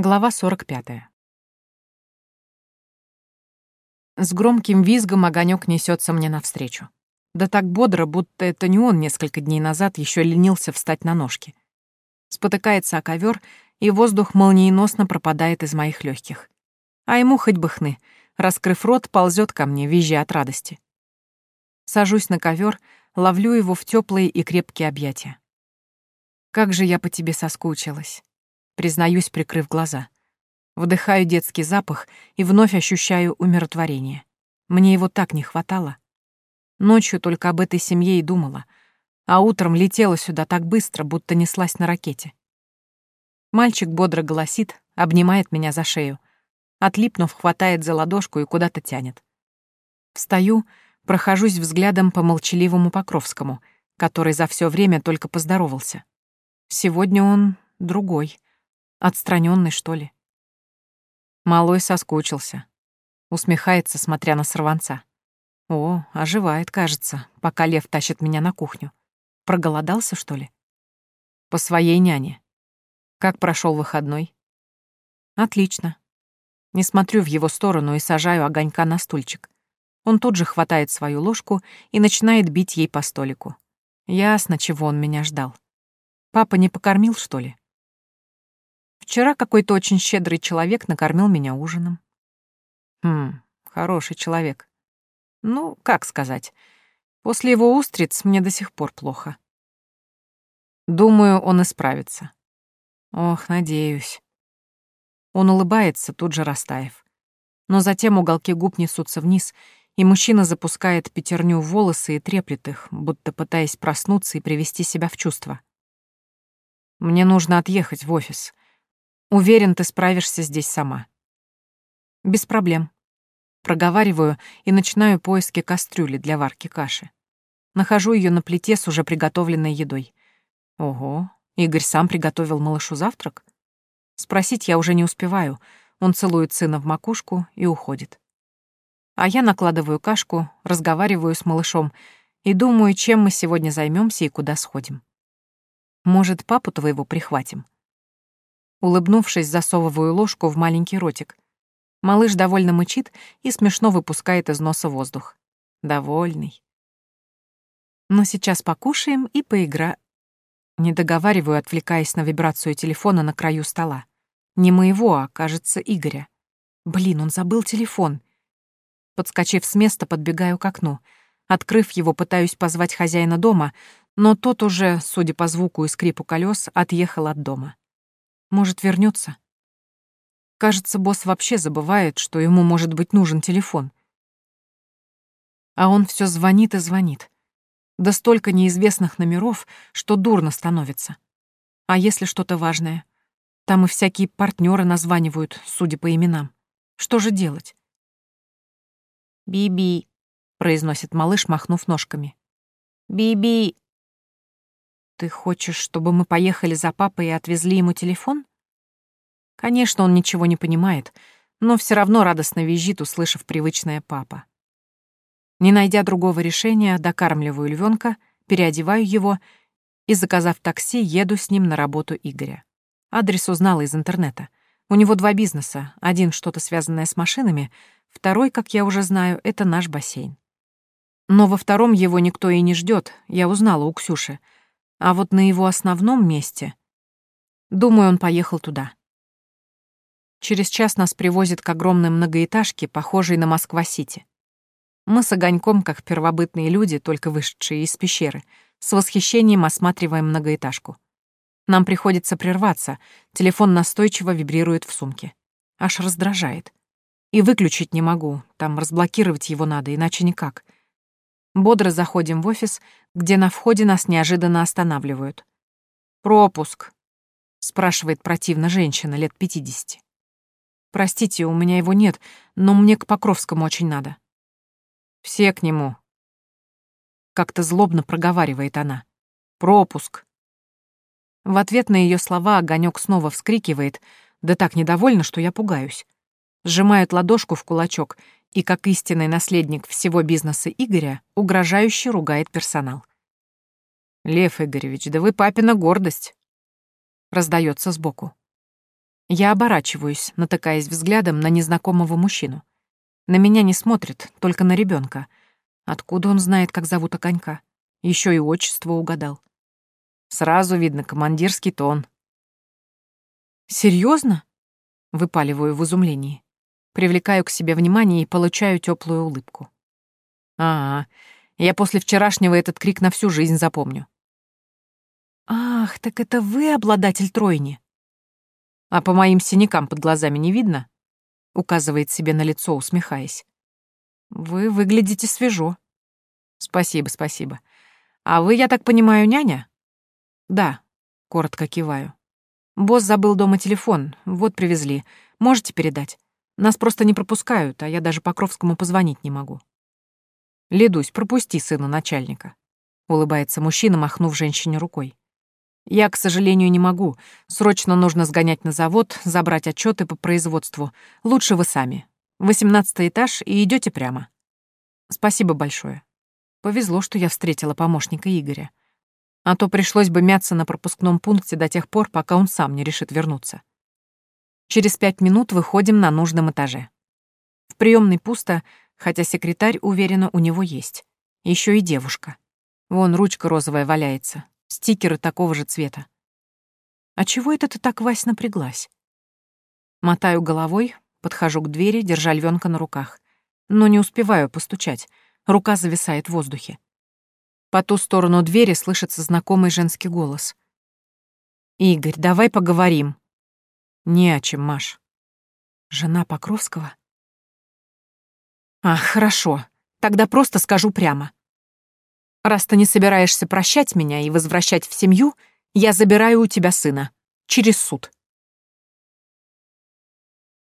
Глава 45. С громким визгом огонек несется мне навстречу. Да так бодро, будто это не он несколько дней назад еще ленился встать на ножки. Спотыкается о ковер, и воздух молниеносно пропадает из моих легких. А ему хоть бы хны, раскрыв рот, ползет ко мне, визжа от радости. Сажусь на ковер, ловлю его в теплые и крепкие объятия. Как же я по тебе соскучилась признаюсь, прикрыв глаза. Вдыхаю детский запах и вновь ощущаю умиротворение. Мне его так не хватало. Ночью только об этой семье и думала, а утром летела сюда так быстро, будто неслась на ракете. Мальчик бодро голосит, обнимает меня за шею. Отлипнув, хватает за ладошку и куда-то тянет. Встаю, прохожусь взглядом по молчаливому Покровскому, который за все время только поздоровался. Сегодня он другой. Отстраненный, что ли? Малой соскучился. Усмехается, смотря на сорванца. О, оживает, кажется, пока лев тащит меня на кухню. Проголодался, что ли? По своей няне. Как прошел выходной? Отлично. Не смотрю в его сторону и сажаю огонька на стульчик. Он тут же хватает свою ложку и начинает бить ей по столику. Ясно, чего он меня ждал. Папа не покормил, что ли? Вчера какой-то очень щедрый человек накормил меня ужином. Хм, хороший человек. Ну, как сказать. После его устриц мне до сих пор плохо. Думаю, он исправится. Ох, надеюсь. Он улыбается, тут же растаяв. Но затем уголки губ несутся вниз, и мужчина запускает пятерню в волосы и треплет их, будто пытаясь проснуться и привести себя в чувство. Мне нужно отъехать в офис. Уверен, ты справишься здесь сама. Без проблем. Проговариваю и начинаю поиски кастрюли для варки каши. Нахожу ее на плите с уже приготовленной едой. Ого, Игорь сам приготовил малышу завтрак? Спросить я уже не успеваю. Он целует сына в макушку и уходит. А я накладываю кашку, разговариваю с малышом и думаю, чем мы сегодня займемся и куда сходим. Может, папу твоего прихватим? Улыбнувшись, засовываю ложку в маленький ротик. Малыш довольно мычит и смешно выпускает из носа воздух. Довольный. Но сейчас покушаем и поигра... Не договариваю, отвлекаясь на вибрацию телефона на краю стола. Не моего, а, кажется, Игоря. Блин, он забыл телефон. Подскочив с места, подбегаю к окну. Открыв его, пытаюсь позвать хозяина дома, но тот уже, судя по звуку и скрипу колес, отъехал от дома. Может, вернется? Кажется, босс вообще забывает, что ему может быть нужен телефон. А он все звонит и звонит. Да столько неизвестных номеров, что дурно становится. А если что-то важное? Там и всякие партнеры названивают, судя по именам. Что же делать? «Би-би», — произносит малыш, махнув ножками. «Би-би». «Ты хочешь, чтобы мы поехали за папой и отвезли ему телефон?» Конечно, он ничего не понимает, но все равно радостно визжит, услышав привычное «папа». Не найдя другого решения, докармливаю львенка, переодеваю его и, заказав такси, еду с ним на работу Игоря. Адрес узнала из интернета. У него два бизнеса. Один что-то связанное с машинами, второй, как я уже знаю, это наш бассейн. Но во втором его никто и не ждет, я узнала у Ксюши. А вот на его основном месте... Думаю, он поехал туда. Через час нас привозят к огромной многоэтажке, похожей на Москва-Сити. Мы с огоньком, как первобытные люди, только вышедшие из пещеры, с восхищением осматриваем многоэтажку. Нам приходится прерваться, телефон настойчиво вибрирует в сумке. Аж раздражает. И выключить не могу, там разблокировать его надо, иначе никак. Бодро заходим в офис, где на входе нас неожиданно останавливают. «Пропуск», — спрашивает противно женщина лет пятидесяти. Простите, у меня его нет, но мне к Покровскому очень надо. Все к нему. Как-то злобно проговаривает она. Пропуск. В ответ на ее слова огонек снова вскрикивает, да так недовольно, что я пугаюсь. Сжимает ладошку в кулачок и, как истинный наследник всего бизнеса Игоря, угрожающе ругает персонал. «Лев Игоревич, да вы папина гордость!» Раздается сбоку. Я оборачиваюсь, натыкаясь взглядом на незнакомого мужчину. На меня не смотрит, только на ребенка. Откуда он знает, как зовут огонька? Еще и отчество угадал. Сразу видно командирский тон. Серьезно? Выпаливаю в изумлении. Привлекаю к себе внимание и получаю теплую улыбку. А, -а я после вчерашнего этот крик на всю жизнь запомню. Ах, так это вы обладатель тройни. А по моим синякам под глазами не видно? Указывает себе на лицо, усмехаясь. Вы выглядите свежо. Спасибо, спасибо. А вы, я так понимаю, няня? Да, коротко киваю. Босс забыл дома телефон, вот привезли. Можете передать? Нас просто не пропускают, а я даже Покровскому позвонить не могу. Ледусь, пропусти сына начальника. Улыбается мужчина, махнув женщине рукой. Я, к сожалению, не могу. Срочно нужно сгонять на завод, забрать отчеты по производству. Лучше вы сами. Восемнадцатый этаж и идете прямо. Спасибо большое. Повезло, что я встретила помощника Игоря. А то пришлось бы мяться на пропускном пункте до тех пор, пока он сам не решит вернуться. Через пять минут выходим на нужном этаже. В приемной пусто, хотя секретарь, уверена, у него есть. Еще и девушка. Вон ручка розовая валяется, стикеры такого же цвета. А чего это ты так, Вась, напряглась? Мотаю головой, подхожу к двери, держа львенка на руках. Но не успеваю постучать. Рука зависает в воздухе. По ту сторону двери слышится знакомый женский голос. «Игорь, давай поговорим». «Не о чем, Маш». «Жена Покровского?» «Ах, хорошо. Тогда просто скажу прямо. Раз ты не собираешься прощать меня и возвращать в семью, я забираю у тебя сына. Через суд».